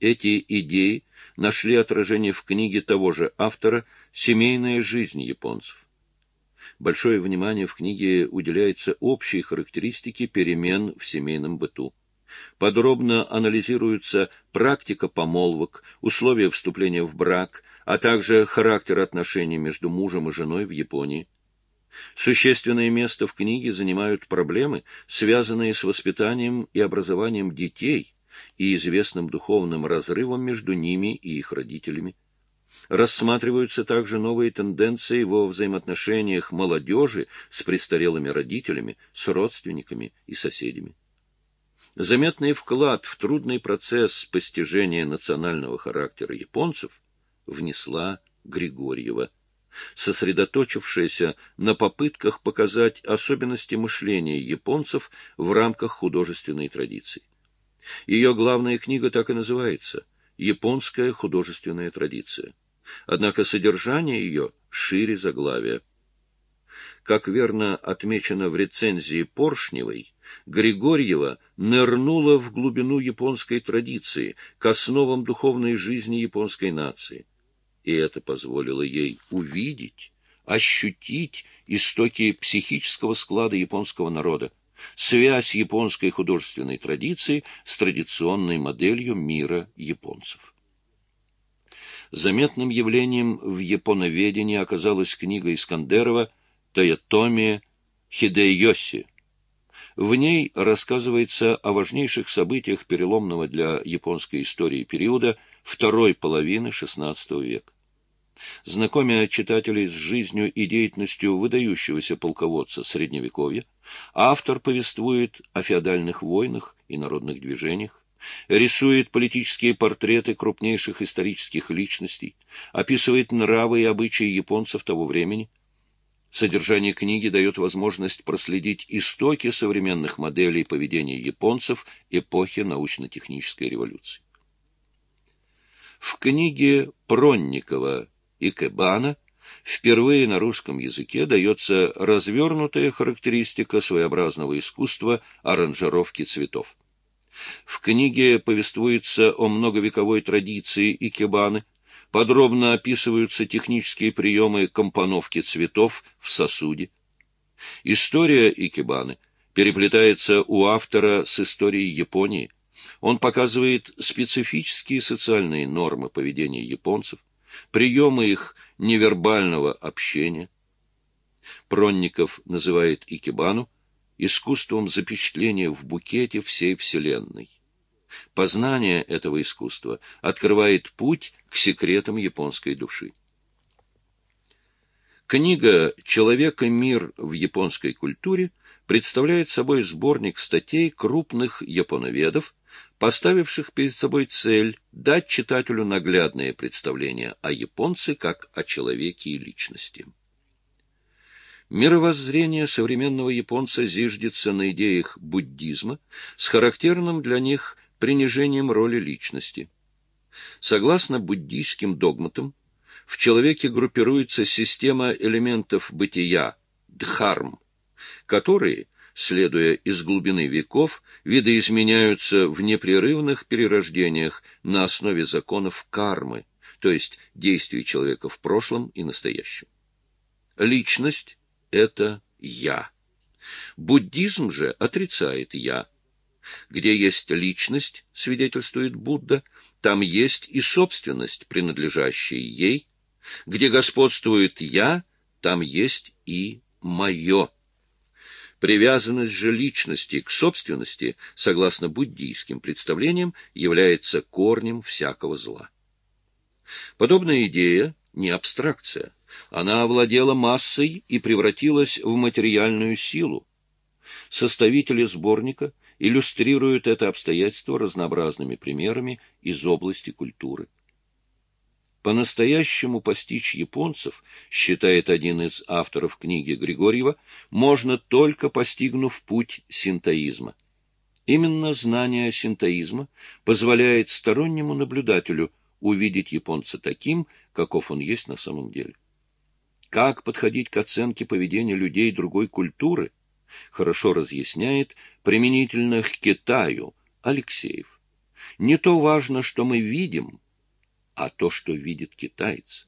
Эти идеи нашли отражение в книге того же автора «Семейная жизнь японцев». Большое внимание в книге уделяется общей характеристике перемен в семейном быту. Подробно анализируется практика помолвок, условия вступления в брак, а также характер отношений между мужем и женой в Японии. Существенное место в книге занимают проблемы, связанные с воспитанием и образованием детей и известным духовным разрывом между ними и их родителями. Рассматриваются также новые тенденции во взаимоотношениях молодежи с престарелыми родителями, с родственниками и соседями. Заметный вклад в трудный процесс постижения национального характера японцев внесла Григорьева, сосредоточившаяся на попытках показать особенности мышления японцев в рамках художественной традиции. Ее главная книга так и называется «Японская художественная традиция». Однако содержание ее шире заглавия. Как верно отмечено в рецензии Поршневой, Григорьева нырнула в глубину японской традиции, к основам духовной жизни японской нации. И это позволило ей увидеть, ощутить истоки психического склада японского народа, связь японской художественной традиции с традиционной моделью мира японцев. Заметным явлением в японоведении оказалась книга Искандерова «Тоятоми Хидейоси». В ней рассказывается о важнейших событиях переломного для японской истории периода второй половины XVI века. Знакомя читателей с жизнью и деятельностью выдающегося полководца Средневековья, автор повествует о феодальных войнах и народных движениях, рисует политические портреты крупнейших исторических личностей, описывает нравы и обычаи японцев того времени. Содержание книги дает возможность проследить истоки современных моделей поведения японцев эпохи научно-технической революции. В книге Пронникова и Кэбана впервые на русском языке дается развернутая характеристика своеобразного искусства аранжировки цветов. В книге повествуется о многовековой традиции икебаны, подробно описываются технические приемы компоновки цветов в сосуде. История икебаны переплетается у автора с историей Японии. Он показывает специфические социальные нормы поведения японцев, приемы их невербального общения. Пронников называет икебану искусством запечатления в букете всей Вселенной. Познание этого искусства открывает путь к секретам японской души. Книга «Человек и мир в японской культуре» представляет собой сборник статей крупных японоведов, поставивших перед собой цель дать читателю наглядное представление о японце как о человеке и личности. Мировоззрение современного японца зиждется на идеях буддизма с характерным для них принижением роли личности. Согласно буддийским догматам, в человеке группируется система элементов бытия, дхарм, которые, следуя из глубины веков, видоизменяются в непрерывных перерождениях на основе законов кармы, то есть действий человека в прошлом и настоящем. Личность — это «я». Буддизм же отрицает «я». Где есть личность, свидетельствует Будда, там есть и собственность, принадлежащая ей. Где господствует «я», там есть и «моё». Привязанность же личности к собственности, согласно буддийским представлениям, является корнем всякого зла. Подобная идея не абстракция. Она овладела массой и превратилась в материальную силу. Составители сборника иллюстрируют это обстоятельство разнообразными примерами из области культуры. По-настоящему постичь японцев, считает один из авторов книги Григорьева, можно только постигнув путь синтоизма. Именно знание синтоизма позволяет стороннему наблюдателю увидеть японца таким, каков он есть на самом деле. Как подходить к оценке поведения людей другой культуры, хорошо разъясняет применительно к Китаю Алексеев. Не то важно, что мы видим, а то, что видит китаец.